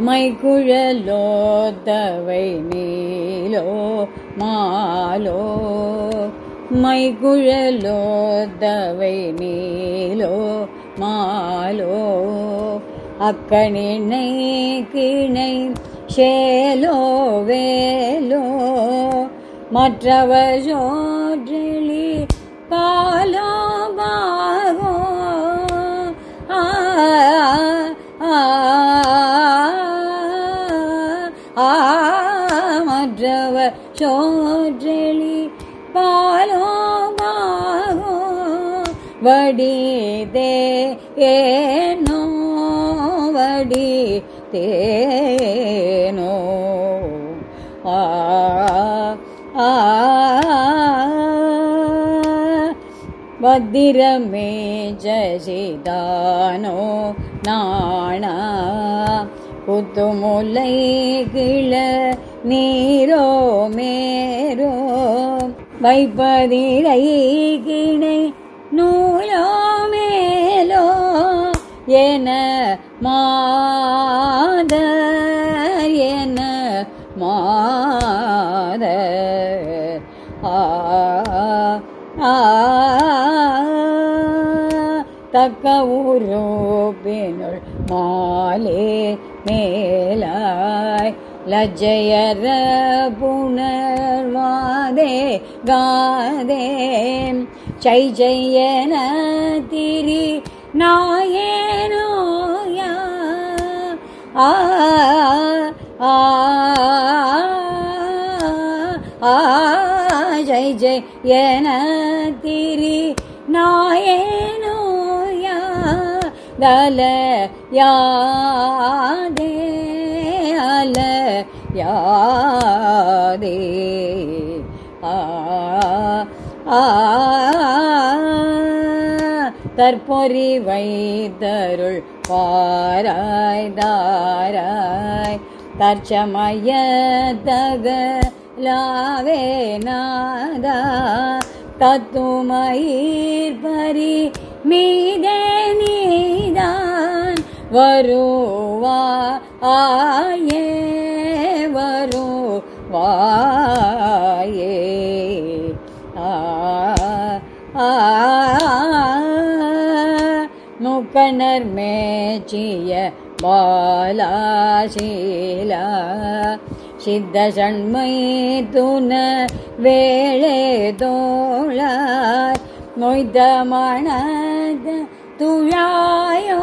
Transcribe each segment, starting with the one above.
மைக்குழலோ தவை நீலோ மாலோ. மைக்குழலோ தவை நீலோ மாலோ. அக்கணினை கிணை சேலோ வேலோ. மற்றவர் ஜோற்றெளி பாலோ மற்றவர் சோற்றெளி பாலோ பாகோ வடிதே ஏனோ வடி தேனோ आ आ வத்திரமே ஜசிதானோ நாணா புத்துமுலை கிள நீரோ மேரோ வைப்பதிரை கிணை நூலோ மேலோ என மாத என மாத ஆ ஆ தக்க உருப்பினுள் மாலே மேலாய் புனர்வாதே காதே. சை ஜெயன திரி நாயேனோயா ஆ ஆ ஜெய் ஜெய் என திரி நாயேனோயா தல யாதே அல யாதே. தற்பொறி வைத்தருள் பாராய் தாராய். தற்சமய தகலாவே நாதா. தத்துமயிர் பரி மீதே நீதா. வருவாயே வருவாயே. முக்கணர் மேச்சிய பாலாசீலா சித்த சண்மை துன வேளே தோளார் மொய்த மணத துழாயோ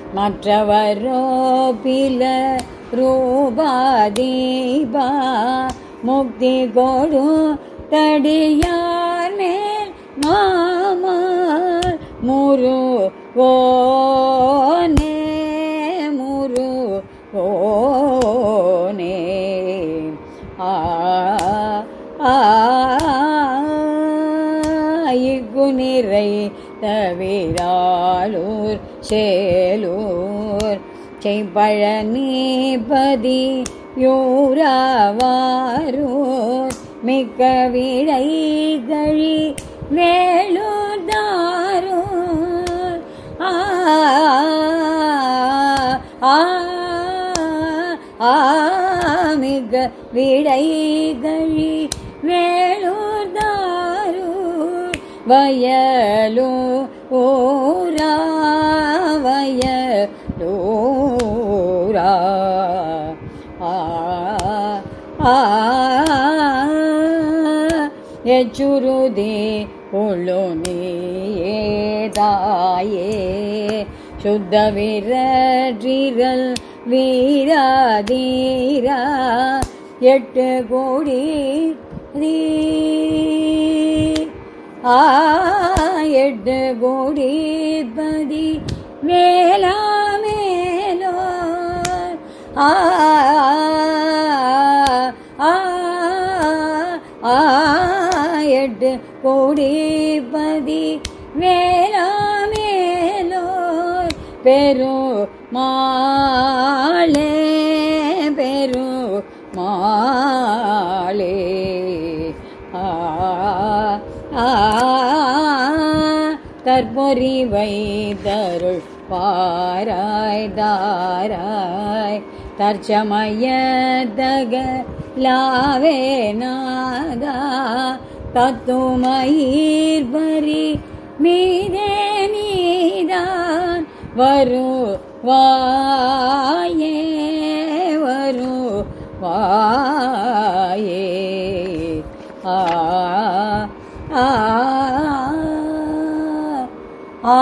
மற்றவரோ பில ரூபா தீபா முக்தி கொடு தடியார் மேல் மாமார் முரு ஓனே முரு ஓனே ஆ ஆ இக்குநிறை தவிரா சேலூர் செய்பழனிபதி யூராவாரூர். மிக்க விழைகழி கழி வேலுதாரூர் ஆ மிக விடைகழி கழி வேலுதாரூர் வயலு ஊரா ஆ ஆ எச்சுருதி உளுனியேதாயே சுத்த விரற்றிரல் வீராதீரா எட்டு கோடி தீ எட்டு கோடிபதி மேலா மேலோ ஆ கோடிபதி மேலா மேலோ பெரு மாலே பெரு மாலே ஆ ஆ தற்பொறி வைத்தருள் பாராய் தாராய் தற்சமயதக லாவே நாதா தத்துமயிர்பரி மீதே நீதான் வரு வாயே வரு வாயே ஆ ஆ ஆ.